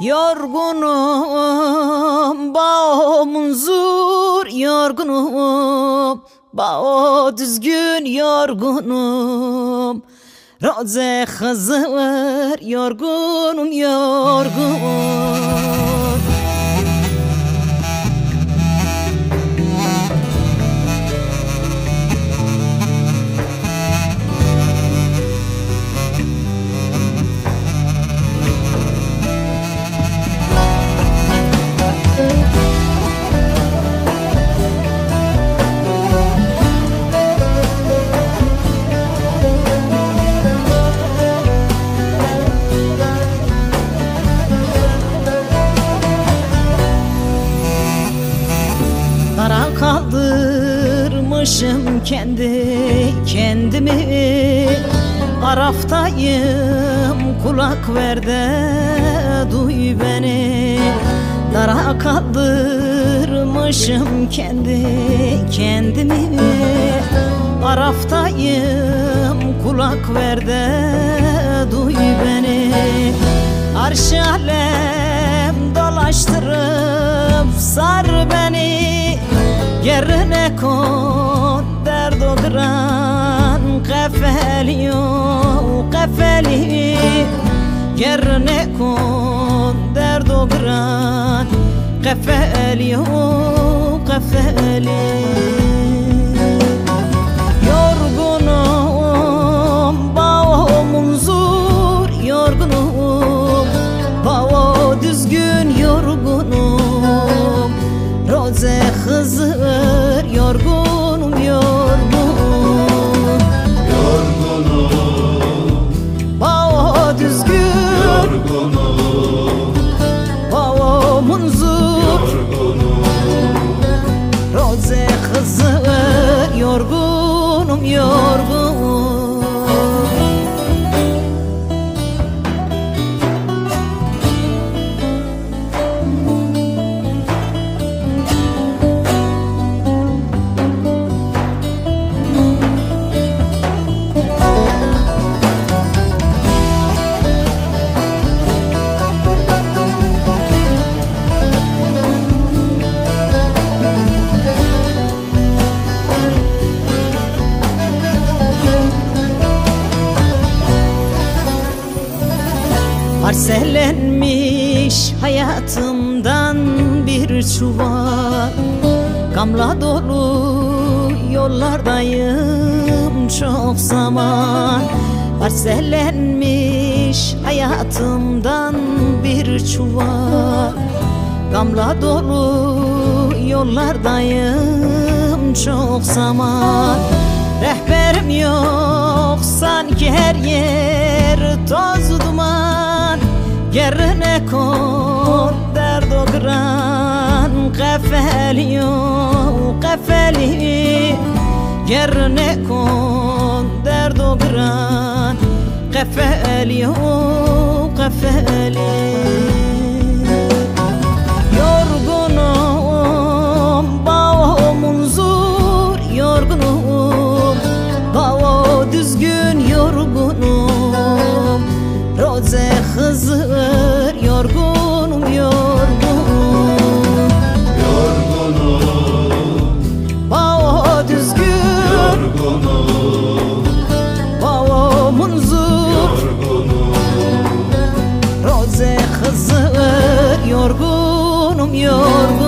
Yorgunum bağımın zur yorgunum. Bao düzgün yorgunum. Roze Hızır yorgunum yorgun kaldırmışım kendi kendimi. Araftayım kulak ver de duy beni. Dara kaldırmışım kendi kendimi. Araftayım kulak ver de duy beni. Arş alem dolaştırıp sar beni. Yerine kon قفلي قفلی گر نکن درد و برد قفلی و قفلی yorgun Parsellenmiş hayatımdan bir çuval. Gamla dolu yollardayım çok zaman. Parsellenmiş hayatımdan bir çuval. Gamla dolu yollardayım çok zaman. Rehberim yok sanki her yer در نکن درد و گران قفلی و قفلی گر نکن درد و گران قفلی و قفلی yorgunum, bağımın zur yorgunum, Roze Hızır yorgunum yorgun